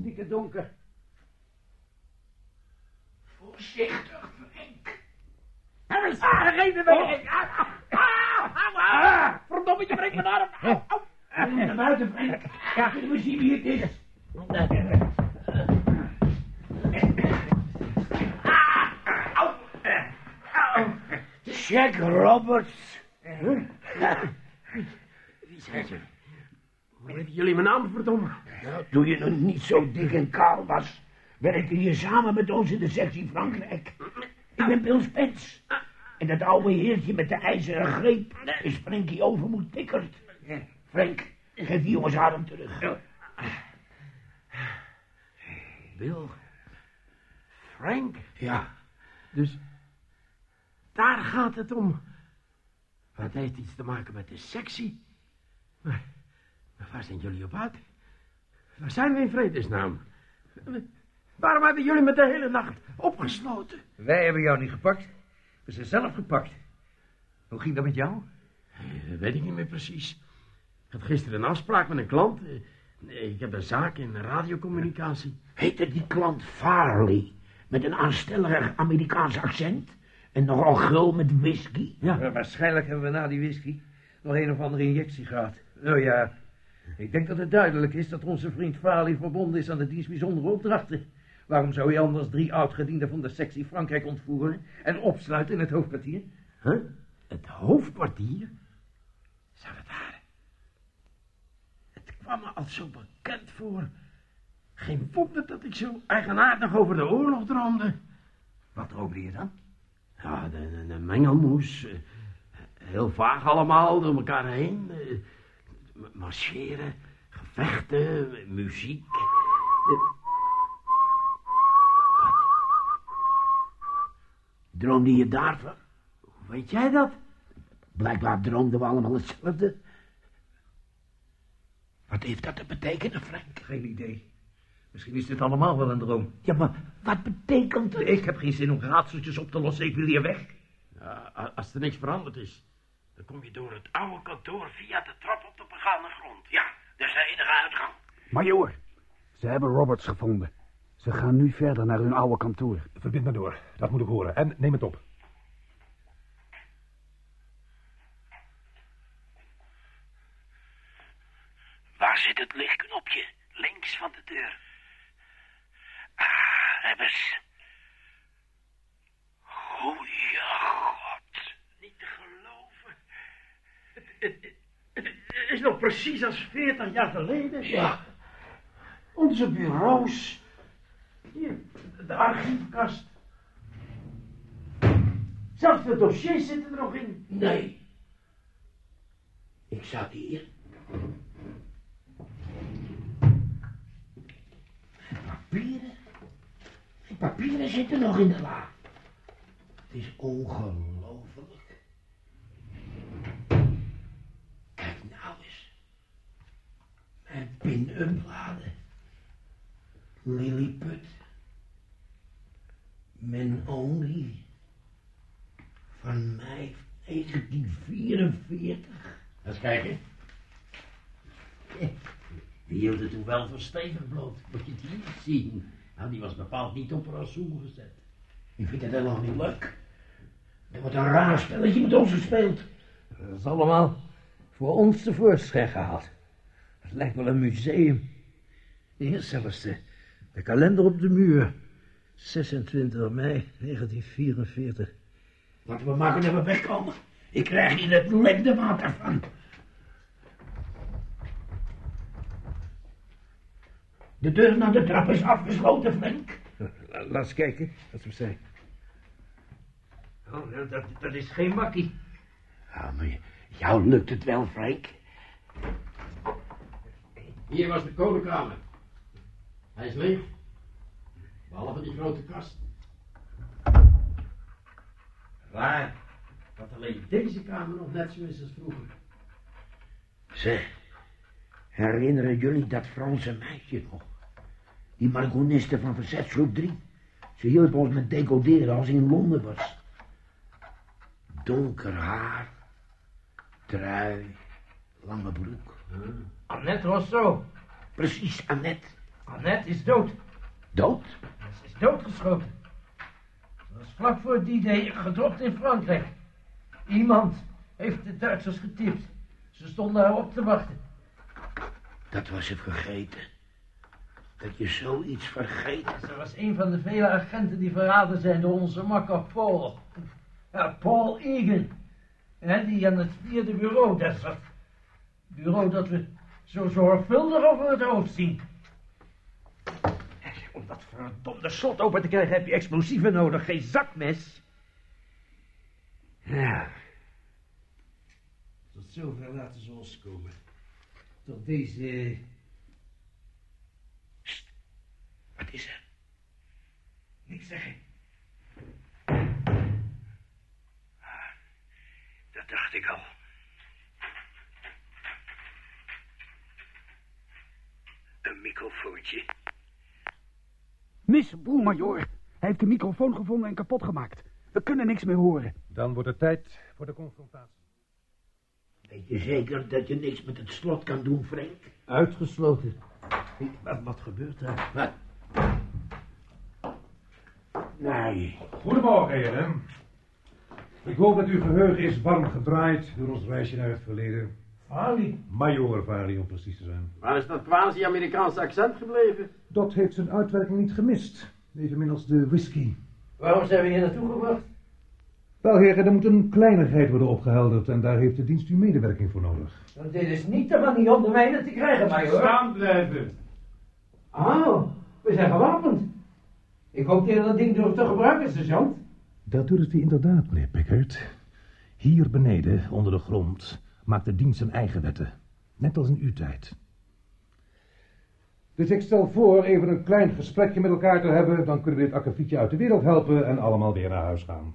stikke donker. Voorzichtig, Frank. Harris, ah, geef me weg. Ah, ah, ah, Verdomme, je brengt me naar hem. Au, au. Naar buiten, Frank. Ja. We zien wie het is? Jack Roberts. Wie zijn ze? Hoe weten jullie mijn naam, verdomme? Nou, toen je nog niet zo dik en kaal was, werkte je samen met ons in de sectie Frankrijk. Ik ben Bill Spence. En dat oude heertje met de ijzeren greep is Frankie Overmoed Pickert. Frank, geef die jongens adem terug. Bill. Frank. Ja, Dus daar gaat het om. Het heeft iets te maken met de sectie. Maar waar zijn jullie op uit? Waar zijn we in vredesnaam? Waarom hebben jullie me de hele nacht opgesloten? Wij hebben jou niet gepakt. We zijn zelf gepakt. Hoe ging dat met jou? Eh, weet ik niet meer precies. Ik had gisteren een afspraak met een klant. Eh, Ik heb een zaak in radiocommunicatie. heette die klant Farley, met een aanstellerig Amerikaans accent en nogal gul met whisky. Ja. waarschijnlijk hebben we na die whisky nog een of andere injectie gehad. Nou ja, ik denk dat het duidelijk is dat onze vriend Farley verbonden is aan de dienst bijzondere opdrachten. Waarom zou hij anders drie oud-gedienden van de sectie Frankrijk ontvoeren en opsluiten in het hoofdkwartier? Huh? Het hoofdkwartier? Zou het daar? Het kwam me al zo bekend voor. Geen wonder dat ik zo eigenaardig over de oorlog droomde. Wat droomde je dan? Ja, de, de, de mengelmoes. eh, Heel vaag allemaal, door elkaar heen. Marcheren, gevechten, muziek. Eh, Droomde je daarvan? Hoe weet jij dat? Blijkbaar droomden we allemaal hetzelfde. Wat heeft dat te betekenen, Frank? Geen idee. Misschien is dit allemaal wel een droom. Ja, maar wat betekent het? Ik heb geen zin om raadseltjes op te lossen. Ik wil hier weg. Ja, als er niks veranderd is, dan kom je door het oude kantoor via de trap begane grond. Ja, dat is de enige uitgang. Majoor, ze hebben Roberts gevonden. Ze gaan nu verder naar hun oude kantoor. Verbind me door, dat moet ik horen. En neem het op. Waar zit het lichtknopje? Links van de deur. Ah, Ebbes. Goeie god. Niet te geloven. Het, het- het- het is nog precies als 40 jaar geleden. Ja, Onze bureaus. Hier, de archiefkast. Zelfs de dossiers zitten er nog in. nee. Ik zat hier. Papieren. Die papieren zitten nog in de la. Het is ongelooflijk. Kijk nou eens. Mijn pin-up-bladen. Lilliput. Men Only. Van mei 1944. Eens kijken. Die hield het toen wel voor stevig bloot. Moet je die niet zien? Nou, die was bepaald niet op rasoen gezet. Ik vind het helemaal niet leuk. Er wordt een raar spelletje met ons gespeeld. Dat is allemaal voor ons tevoorschijn gehaald. Het lijkt wel een museum. Hier zelfs de, de kalender op de muur. 26 mei 1944. Laten we maken dat we wegkomen. Ik krijg hier het lekde water van. De deur naar de trap is afgesloten, Frank. La- Laat eens kijken wat we zijn. Oh, dat, dat, dat is geen makkie. Ja, maar jou lukt het wel, Frank. Hier was de kolenkamer. Hij is leeg. Behalve die grote kast. Raar. Dat alleen deze kamer nog net zo is als vroeger. Zeg, herinneren jullie dat Franse meisje nog? Die margoniste van verzetsgroep 3. Ze hielp ons met decoderen als hij in Londen was. Donker haar, trui, lange broek. Annette Rousseau. Precies, Annette. Annette is dood. Dood? Ze is doodgeschoten. Ze was vlak voor die day gedropt in Frankrijk. Iemand heeft de Duitsers getipt. Ze stonden haar op te wachten. Dat was ze vergeten. Dat je zoiets vergeet. Ze was een van de vele agenten die verraden zijn door onze makker Paul. Ja, Paul Egan. Die aan het vierde bureau, dat is dat bureau dat we zo zorgvuldig over het hoofd zien. Om dat verdomde slot open te krijgen heb je explosieven nodig, geen zakmes. Ja. Tot zover laten ze ons komen. Tot deze... Sst. Wat is er? Niks zeggen. Ah, Dat dacht ik al. Een microfoontje. Mis, broermajoor. Hij heeft de microfoon gevonden en kapot gemaakt. We kunnen niks meer horen. Dan wordt het tijd voor de confrontatie. Weet je zeker dat je niks met het slot kan doen, Frank? Uitgesloten. Wat, wat gebeurt er? Wat? Nee. Goedemorgen, heren. Ik hoop dat uw geheugen is warm gedraaid door ons reisje naar het verleden. Farley, Major Vali, om precies te zijn. waar is dat quasi-Amerikaanse accent gebleven? Dat heeft zijn uitwerking niet gemist. Evenmin als de whisky. Waarom zijn we hier naartoe gebracht? Wel, heren, er moet een kleinigheid worden opgehelderd en daar heeft de dienst uw medewerking voor nodig. Want dit is niet de manier om de mijne te krijgen, majoor. Staan blijven. Oh, we zijn gewapend. Ik hoop dat je dat ding durft te gebruiken, sergeant. Dat durft hij inderdaad, meneer Pickard. Hier beneden, onder de grond, maakt de dienst zijn eigen wetten. Net als in uw tijd. Dus ik stel voor even een klein gesprekje met elkaar te hebben. Dan kunnen we dit akkefietje uit de wereld helpen en allemaal weer naar huis gaan.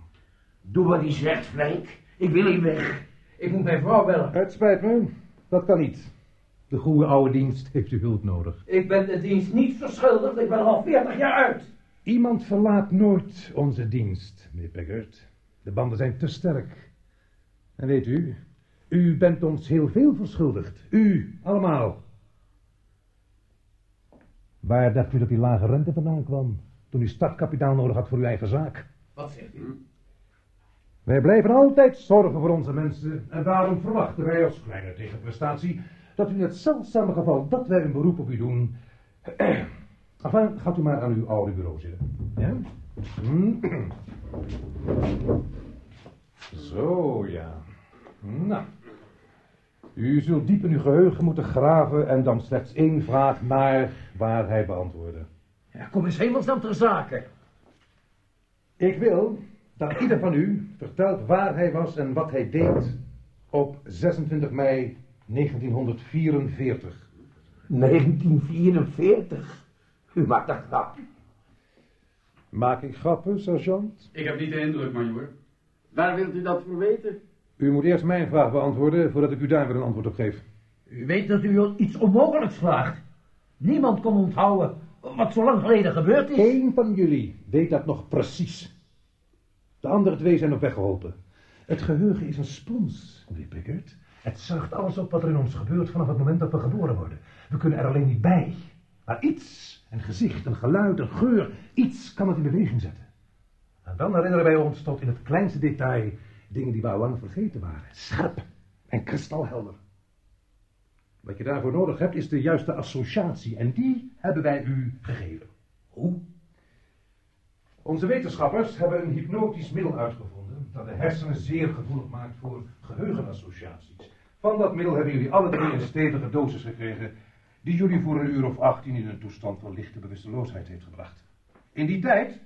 Doe wat hij zegt, Frank. Ik wil hier weg. Ik moet mijn vrouw bellen. Het spijt me, dat kan niet. De goede oude dienst heeft uw hulp nodig. Ik ben de dienst niet verschuldigd, ik ben er al 40 jaar uit. Iemand verlaat nooit onze dienst, meneer Pickard. De banden zijn te sterk. En weet u, u bent ons heel veel verschuldigd. U, allemaal. Waar dacht u dat die lage rente vandaan kwam? Toen u startkapitaal nodig had voor uw eigen zaak. Wat zegt u? Wij blijven altijd zorgen voor onze mensen. En daarom verwachten wij als kleine tegenprestatie dat u in het zeldzame geval dat wij een beroep op u doen. Enfin, gaat u maar aan uw oude bureau zitten. Ja? Zo, ja. Nou. U zult diep in uw geheugen moeten graven en dan slechts één vraag naar waarheid beantwoorden. Ja, kom eens hemelsnaam ter zake. Ik wil dat ieder van u vertelt waar hij was en wat hij deed op 26 mei 1944. 1944. U maakt een grap. Maak ik grappen, sergeant? Ik heb niet de indruk, majoor. Waar wilt u dat voor weten? U moet eerst mijn vraag beantwoorden voordat ik u daar weer een antwoord op geef. U weet dat u iets onmogelijks vraagt. Niemand kon onthouden wat zo lang geleden gebeurd is. Eén van jullie weet dat nog precies. De andere twee zijn nog weggeholpen. Het geheugen is een spons, meneer Pickard. Het zuigt alles op wat er in ons gebeurt vanaf het moment dat we geboren worden. We kunnen er alleen niet bij. Maar iets, een gezicht, een geluid, een geur, iets kan het in beweging zetten. En dan herinneren wij ons tot in het kleinste detail dingen die we lang vergeten waren. Scherp en kristalhelder. Wat je daarvoor nodig hebt is de juiste associatie en die hebben wij u gegeven. Hoe? Onze wetenschappers hebben een hypnotisch middel uitgevonden dat de hersenen zeer gevoelig maakt voor geheugenassociaties. Van dat middel hebben jullie alle drie een stevige dosis gekregen die jullie voor een uur of 18 in een toestand van lichte bewusteloosheid heeft gebracht. In die tijd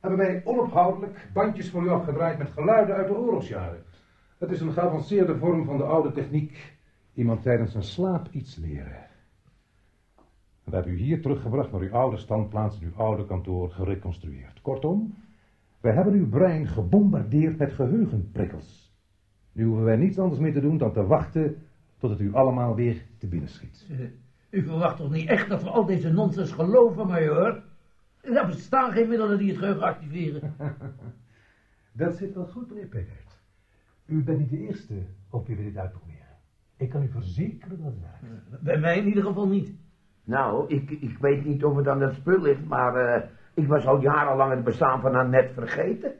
hebben wij onophoudelijk bandjes voor u afgedraaid met geluiden uit de oorlogsjaren. Het is een geavanceerde vorm van de oude techniek. Iemand tijdens een slaap iets leren. We hebben u hier teruggebracht naar uw oude standplaats in uw oude kantoor gereconstrueerd. Kortom, wij hebben uw brein gebombardeerd met geheugenprikkels. Nu hoeven wij niets anders meer te doen dan te wachten tot het u allemaal weer te binnen schiet. Eh, U verwacht toch niet echt dat we al deze nonsens geloven, majoor? Er bestaan geen middelen die het geheugen activeren. Dat zit wel goed, meneer. U bent niet de eerste op wie we dit uitproberen. Ik kan u verzekeren dat het werkt. Bij mij in ieder geval niet. Nou, ik, ik weet niet of het aan het spul ligt, maar eh, ik was al jarenlang het bestaan van haar net vergeten.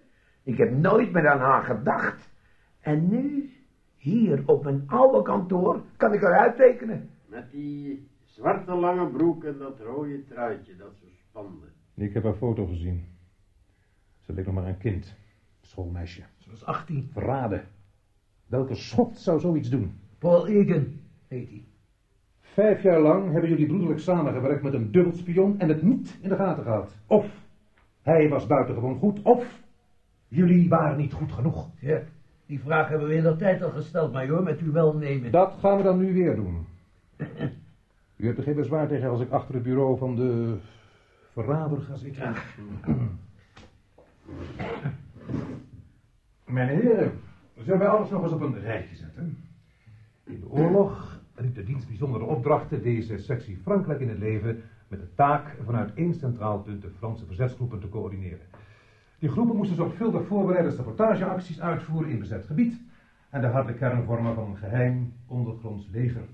Ik heb nooit meer aan haar gedacht. En nu, hier op mijn oude kantoor, kan ik haar uittekenen. Met die zwarte lange broek en dat rode truitje dat zo spande. Ik heb haar foto gezien. Ze leek nog maar een kind. Schoolmeisje. Ze was 18. Verraden. Welke schot zou zoiets doen? Paul Egan heet hij. Vijf jaar lang hebben jullie broederlijk samengewerkt met een dubbelspion en het niet in de gaten gehad. Of hij was buitengewoon goed, of jullie waren niet goed genoeg. Ja, die vraag hebben we in de tijd al gesteld, majoor, met uw welnemen. Dat gaan we dan nu weer doen. U hebt er geen bezwaar tegen als ik achter het bureau van de verrader ga zitten? Mijn heren, zullen wij alles nog eens op een rijtje zetten? In de oorlog riep de dienst bijzondere opdrachten deze sectie Frankrijk in het leven met de taak vanuit één centraal punt de Franse verzetsgroepen te coördineren. Die groepen moesten zorgvuldig voorbereide sabotageacties uitvoeren in bezet gebied en de harde kern vormen van een geheim ondergronds leger.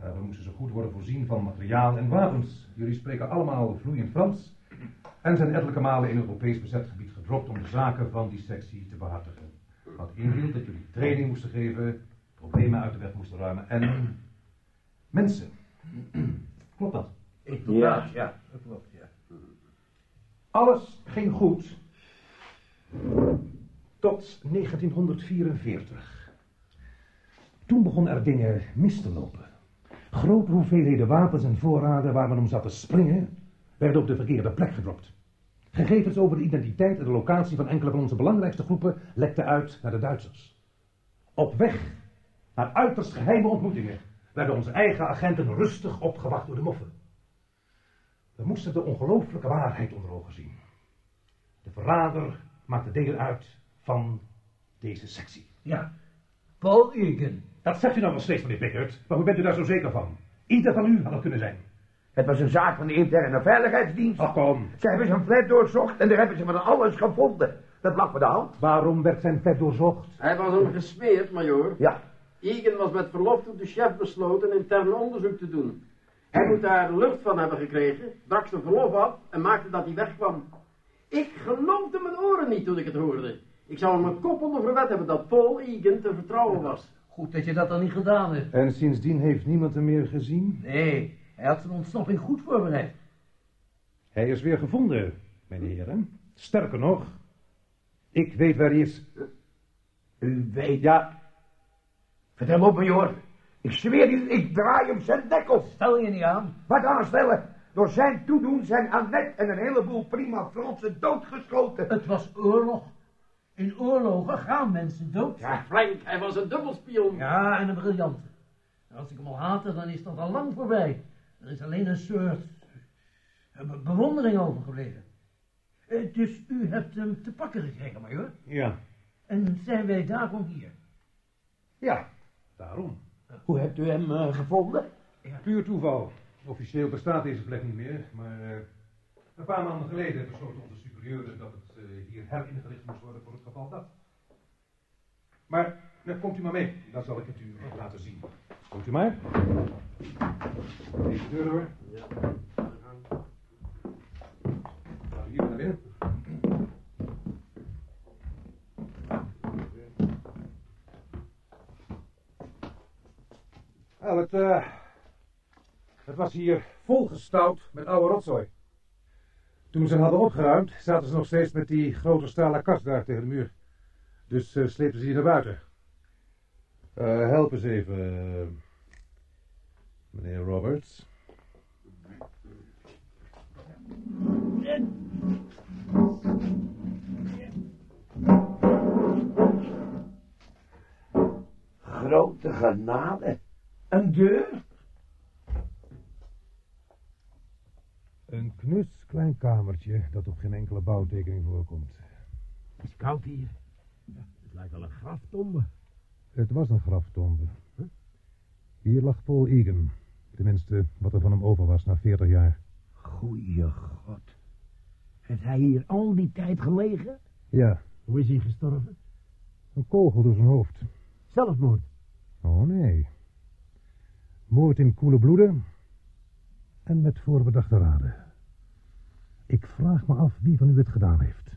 Daarbij moesten ze goed worden voorzien van materiaal en wapens. Jullie spreken allemaal vloeiend Frans en zijn ettelijke malen in Europees bezet gebied gedropt om de zaken van die sectie te behartigen. Wat inhield dat jullie training moesten geven, problemen uit de weg moesten ruimen en mensen. Klopt dat? Inderdaad, ja. Dat klopt, ja. Alles ging goed tot 1944. Toen begonnen er dingen mis te lopen. Grote hoeveelheden wapens en voorraden waar men om zat te springen, werden op de verkeerde plek gedropt. Gegevens over de identiteit en de locatie van enkele van onze belangrijkste groepen lekten uit naar de Duitsers. Op weg naar uiterst geheime ontmoetingen werden onze eigen agenten rustig opgewacht door de moffen. We moesten de ongelooflijke waarheid onder ogen zien. De verrader maakte deel uit van deze sectie. Ja, Paul Egan. Dat zegt u nou nog steeds, meneer Pickert, maar hoe bent u daar zo zeker van? Ieder van u had het kunnen zijn. Het was een zaak van de interne veiligheidsdienst. Ach kom, Ze hebben zijn flat doorzocht en daar hebben ze van alles gevonden. Dat lag voor de hand. waarom werd zijn vet doorzocht? Hij was hem gesmeerd, majoor. Ja, Egan was met verlof door de chef besloten een intern onderzoek te doen. Hij moet daar lucht van hebben gekregen, brak zijn verlof af en maakte dat hij wegkwam. Ik geloofde mijn oren niet toen ik het hoorde. Ik zou hem een kop onder verwet hebben dat Paul Egan te vertrouwen was. Goed dat je dat dan niet gedaan hebt. En sindsdien heeft niemand hem meer gezien? Nee, hij had zijn ontsnapping goed voorbereid. Hij is weer gevonden, mijn heren. Sterker nog, ik weet waar hij is. u weet. Ja, Vertel op, majoor. Ik zweer u, ik draai hem zijn nek op. Stel je niet aan. Wat aanstellen? Door zijn toedoen zijn Annette en een heleboel prima Fransen doodgeschoten. Het was oorlog. In oorlogen gaan mensen dood. Ja, Frank, hij was een dubbelspion. Ja, en een briljante. En als ik hem al haatte, dan is dat al lang voorbij. Er is alleen een soort be- bewondering overgebleven. Eh, dus u hebt hem te pakken gekregen, majoor. ja, En zijn wij daarom hier? ja, daarom. Hoe hebt u hem eh, gevonden? Puur toeval. Officieel bestaat deze plek niet meer, maar eh, een paar maanden geleden besloten onze superieuren dat het hier heringericht moest worden voor het geval dat. Maar, nou, komt u maar mee, dan zal ik het u laten zien. Komt u maar. Deze deur door. Gaan we hier naar binnen. Nou, het, eh, het was hier volgestouwd met oude rotzooi. Toen ze hadden opgeruimd, zaten ze nog steeds met die grote stalen kast daar tegen de muur. Dus eh, sleepten ze die naar buiten. Eh, help eens even, eh, meneer Roberts. Grote genade. Een deur? Een knus klein kamertje dat op geen enkele bouwtekening voorkomt. Het is koud hier. Het lijkt wel een graftombe. Het was een graftombe. Hier lag Paul Egan. Tenminste, wat er van hem over was na 40 jaar. Goeie god. Heeft hij hier al die tijd gelegen? Ja, Hoe is hij gestorven? een kogel door zijn hoofd. Zelfmoord. Oh nee. Moord in koele bloeden? En met voorbedachte raden. Ik vraag me af wie van u het gedaan heeft.